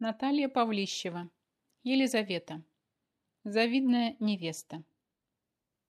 Наталья Павлищева. Елизавета. Завидная невеста.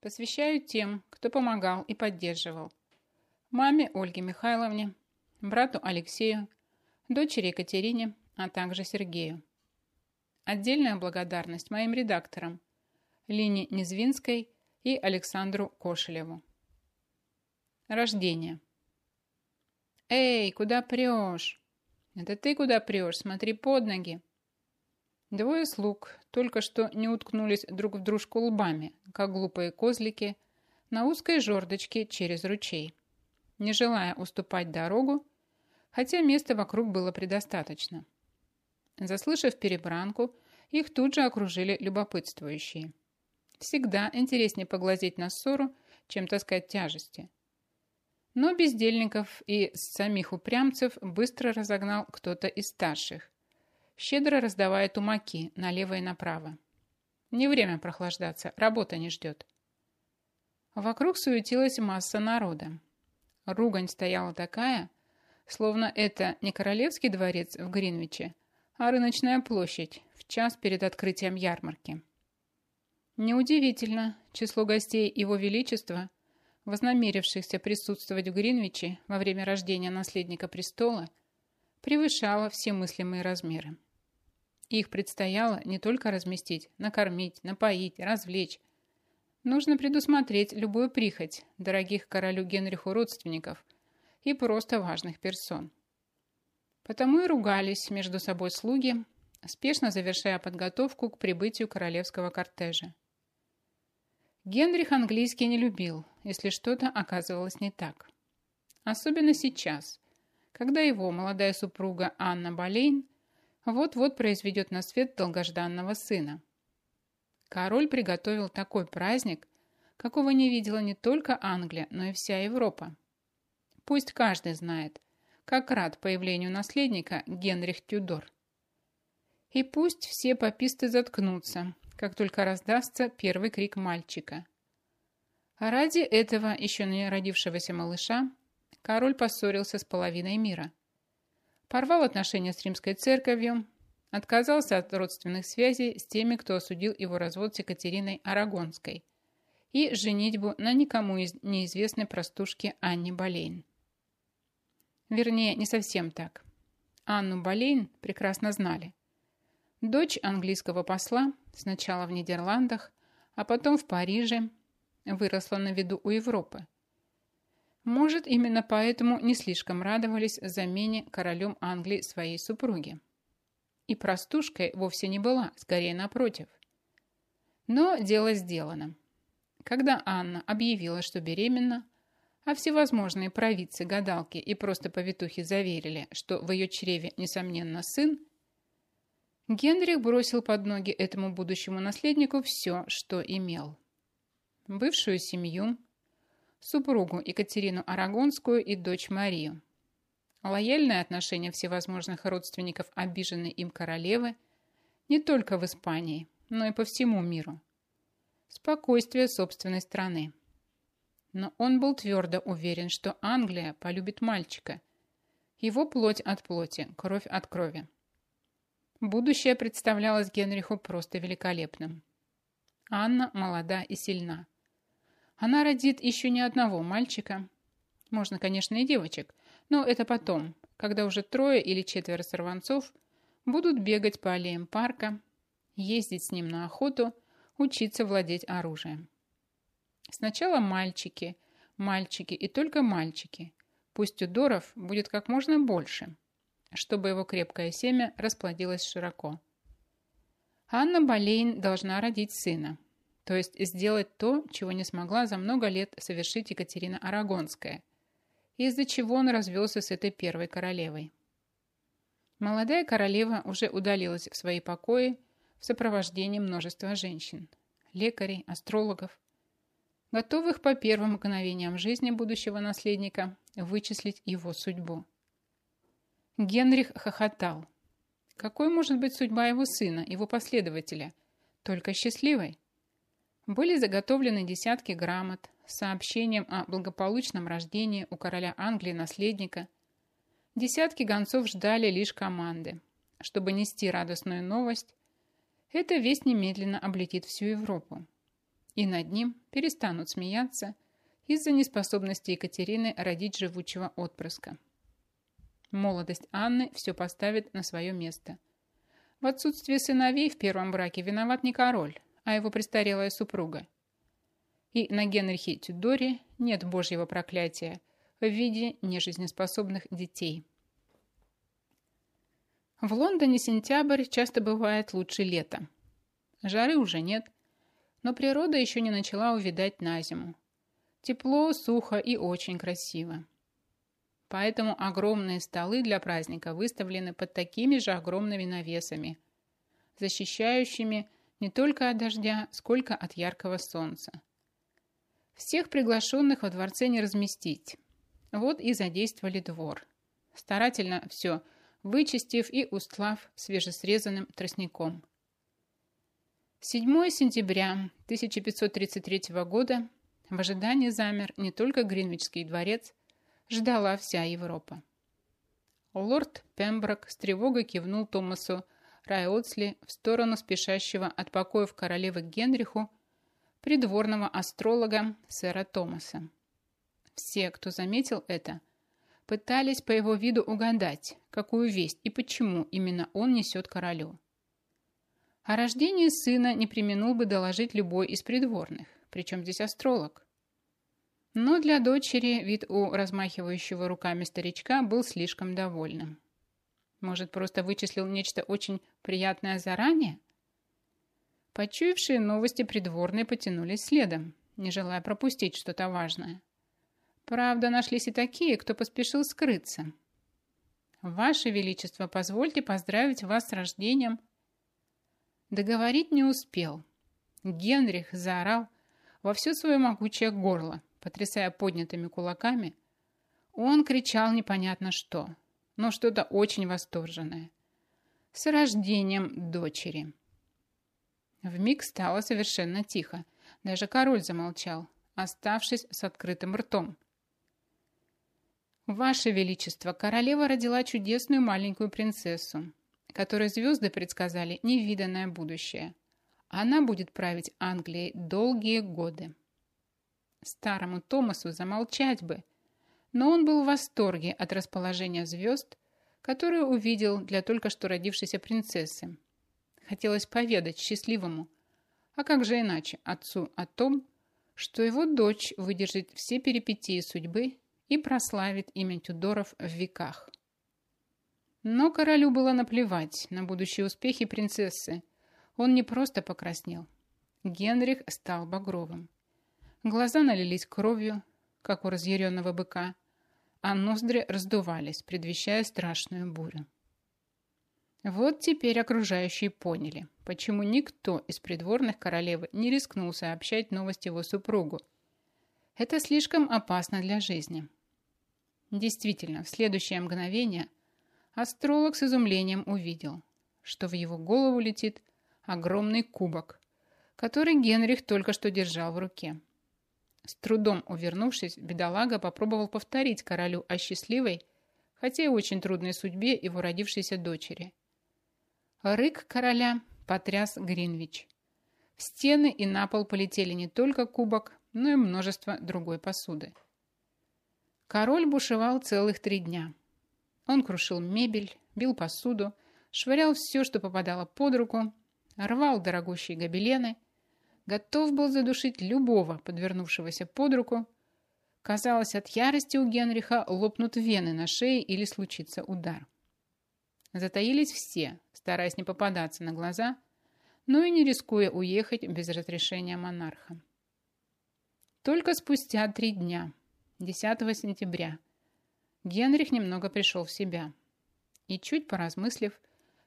Посвящаю тем, кто помогал и поддерживал. Маме Ольге Михайловне, брату Алексею, дочери Екатерине, а также Сергею. Отдельная благодарность моим редакторам Лине Незвинской и Александру Кошелеву. Рождение. «Эй, куда прешь?» «Это ты куда прешь? Смотри под ноги!» Двое слуг только что не уткнулись друг в дружку лбами, как глупые козлики, на узкой жердочке через ручей, не желая уступать дорогу, хотя места вокруг было предостаточно. Заслышав перебранку, их тут же окружили любопытствующие. Всегда интереснее поглазеть на ссору, чем таскать тяжести. Но бездельников и самих упрямцев быстро разогнал кто-то из старших, щедро раздавая тумаки налево и направо. Не время прохлаждаться, работа не ждет. Вокруг суетилась масса народа. Ругань стояла такая, словно это не королевский дворец в Гринвиче, а рыночная площадь в час перед открытием ярмарки. Неудивительно, число гостей Его Величества вознамерившихся присутствовать в Гринвиче во время рождения наследника престола, превышало все мыслимые размеры. Их предстояло не только разместить, накормить, напоить, развлечь. Нужно предусмотреть любую прихоть дорогих королю Генриху родственников и просто важных персон. Потому и ругались между собой слуги, спешно завершая подготовку к прибытию королевского кортежа. Генрих английский не любил, если что-то оказывалось не так. Особенно сейчас, когда его молодая супруга Анна Болейн вот-вот произведет на свет долгожданного сына. Король приготовил такой праздник, какого не видела не только Англия, но и вся Европа. Пусть каждый знает, как рад появлению наследника Генрих Тюдор. И пусть все пописты заткнутся, как только раздастся первый крик мальчика. А ради этого еще не родившегося малыша король поссорился с половиной мира. Порвал отношения с римской церковью, отказался от родственных связей с теми, кто осудил его развод с Екатериной Арагонской и женитьбу на никому из неизвестной простушке Анне Болейн. Вернее, не совсем так. Анну Болейн прекрасно знали. Дочь английского посла сначала в Нидерландах, а потом в Париже, выросла на виду у Европы. Может, именно поэтому не слишком радовались замене королем Англии своей супруги. И простушкой вовсе не была, скорее напротив. Но дело сделано. Когда Анна объявила, что беременна, а всевозможные провидцы, гадалки и просто повитухи заверили, что в ее чреве, несомненно, сын, Генрих бросил под ноги этому будущему наследнику все, что имел. Бывшую семью, супругу Екатерину Арагонскую и дочь Марию. Лояльное отношение всевозможных родственников обиженной им королевы не только в Испании, но и по всему миру. Спокойствие собственной страны. Но он был твердо уверен, что Англия полюбит мальчика. Его плоть от плоти, кровь от крови. Будущее представлялось Генриху просто великолепным. Анна молода и сильна. Она родит еще не одного мальчика. Можно, конечно, и девочек, но это потом, когда уже трое или четверо сорванцов будут бегать по аллеям парка, ездить с ним на охоту, учиться владеть оружием. Сначала мальчики, мальчики и только мальчики. Пусть Тюдоров будет как можно больше – чтобы его крепкое семя расплодилось широко. Анна Болейн должна родить сына, то есть сделать то, чего не смогла за много лет совершить Екатерина Арагонская, из-за чего он развелся с этой первой королевой. Молодая королева уже удалилась в свои покои в сопровождении множества женщин, лекарей, астрологов, готовых по первым мгновениям жизни будущего наследника вычислить его судьбу. Генрих хохотал. Какой может быть судьба его сына, его последователя? Только счастливой. Были заготовлены десятки грамот с сообщением о благополучном рождении у короля Англии наследника. Десятки гонцов ждали лишь команды. чтобы нести радостную новость, эта весть немедленно облетит всю Европу. И над ним перестанут смеяться из-за неспособности Екатерины родить живучего отпрыска. Молодость Анны все поставит на свое место. В отсутствие сыновей в первом браке виноват не король, а его престарелая супруга. И на Генрихе Тюдоре нет божьего проклятия в виде нежизнеспособных детей. В Лондоне сентябрь часто бывает лучше лета. Жары уже нет, но природа еще не начала увидать на зиму. Тепло, сухо и очень красиво. Поэтому огромные столы для праздника выставлены под такими же огромными навесами, защищающими не только от дождя, сколько от яркого солнца. Всех приглашенных во дворце не разместить. Вот и задействовали двор. Старательно все вычистив и устлав свежесрезанным тростником. 7 сентября 1533 года в ожидании замер не только Гринвичский дворец, ждала вся Европа. Лорд Пемброк с тревогой кивнул Томасу Райотсли в сторону спешащего от покоев королевы Генриху придворного астролога сэра Томаса. Все, кто заметил это, пытались по его виду угадать, какую весть и почему именно он несет королю. О рождении сына не применул бы доложить любой из придворных, причем здесь астролог. Но для дочери вид у размахивающего руками старичка был слишком довольным. Может, просто вычислил нечто очень приятное заранее? Почуявшие новости придворные потянулись следом, не желая пропустить что-то важное. Правда, нашлись и такие, кто поспешил скрыться. «Ваше Величество, позвольте поздравить вас с рождением». Договорить не успел. Генрих заорал во все свое могучее горло, потрясая поднятыми кулаками. Он кричал непонятно что – но что-то очень восторженное. С рождением дочери. В миг стало совершенно тихо. Даже король замолчал, оставшись с открытым ртом. «Ваше Величество, королева родила чудесную маленькую принцессу, которой звезды предсказали невиданное будущее. Она будет править Англией долгие годы». Старому Томасу замолчать бы – но он был в восторге от расположения звезд, которые увидел для только что родившейся принцессы. Хотелось поведать счастливому, а как же иначе, отцу о том, что его дочь выдержит все перипетии судьбы и прославит имя Тюдоров в веках. Но королю было наплевать на будущие успехи принцессы. Он не просто покраснел. Генрих стал багровым. Глаза налились кровью, как у разъяренного быка, а ноздри раздувались, предвещая страшную бурю. Вот теперь окружающие поняли, почему никто из придворных королевы не рискнул сообщать новость его супругу. Это слишком опасно для жизни. Действительно, в следующее мгновение астролог с изумлением увидел, что в его голову летит огромный кубок, который Генрих только что держал в руке. С трудом увернувшись, бедолага попробовал повторить королю о счастливой, хотя и очень трудной судьбе его родившейся дочери. Рык короля потряс Гринвич. В стены и на пол полетели не только кубок, но и множество другой посуды. Король бушевал целых три дня. Он крушил мебель, бил посуду, швырял все, что попадало под руку, рвал дорогущие гобелены – готов был задушить любого, подвернувшегося под руку. Казалось, от ярости у Генриха лопнут вены на шее или случится удар. Затаились все, стараясь не попадаться на глаза, но и не рискуя уехать без разрешения монарха. Только спустя три дня, 10 сентября, Генрих немного пришел в себя и, чуть поразмыслив,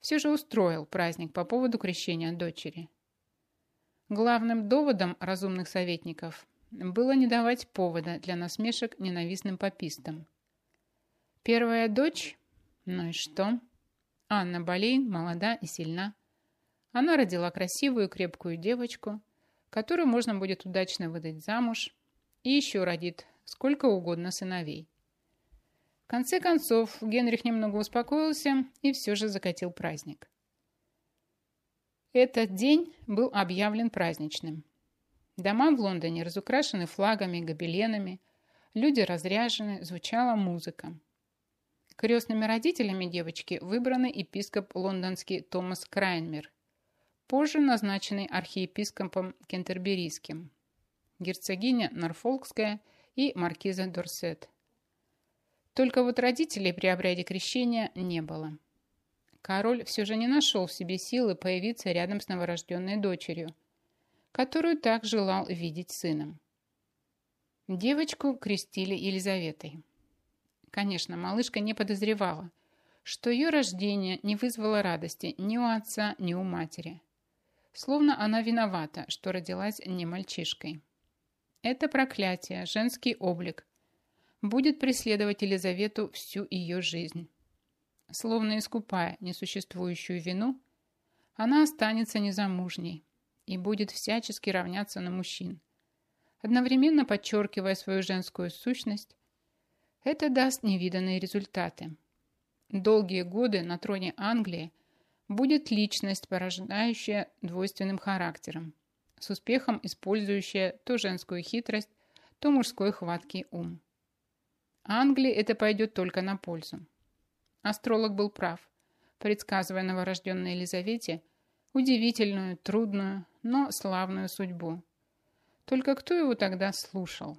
все же устроил праздник по поводу крещения дочери – Главным доводом разумных советников было не давать повода для насмешек ненавистным попистам. Первая дочь, ну и что? Анна Болейн молода и сильна. Она родила красивую крепкую девочку, которую можно будет удачно выдать замуж, и еще родит сколько угодно сыновей. В конце концов, Генрих немного успокоился и все же закатил праздник. Этот день был объявлен праздничным. Дома в Лондоне разукрашены флагами, гобеленами, люди разряжены, звучала музыка. Крестными родителями девочки выбраны епископ лондонский Томас Крайнмер, позже назначенный архиепископом Кентерберийским, герцогиня Норфолкская и маркиза Дорсет. Только вот родителей при обряде крещения не было. Король все же не нашел в себе силы появиться рядом с новорожденной дочерью, которую так желал видеть сыном. Девочку крестили Елизаветой. Конечно, малышка не подозревала, что ее рождение не вызвало радости ни у отца, ни у матери. Словно она виновата, что родилась не мальчишкой. Это проклятие, женский облик, будет преследовать Елизавету всю ее жизнь. Словно искупая несуществующую вину, она останется незамужней и будет всячески равняться на мужчин, одновременно подчеркивая свою женскую сущность. Это даст невиданные результаты. Долгие годы на троне Англии будет личность, порождающая двойственным характером, с успехом использующая то женскую хитрость, то мужской хваткий ум. Англии это пойдет только на пользу. Астролог был прав, предсказывая новорожденной Елизавете удивительную, трудную, но славную судьбу. Только кто его тогда слушал?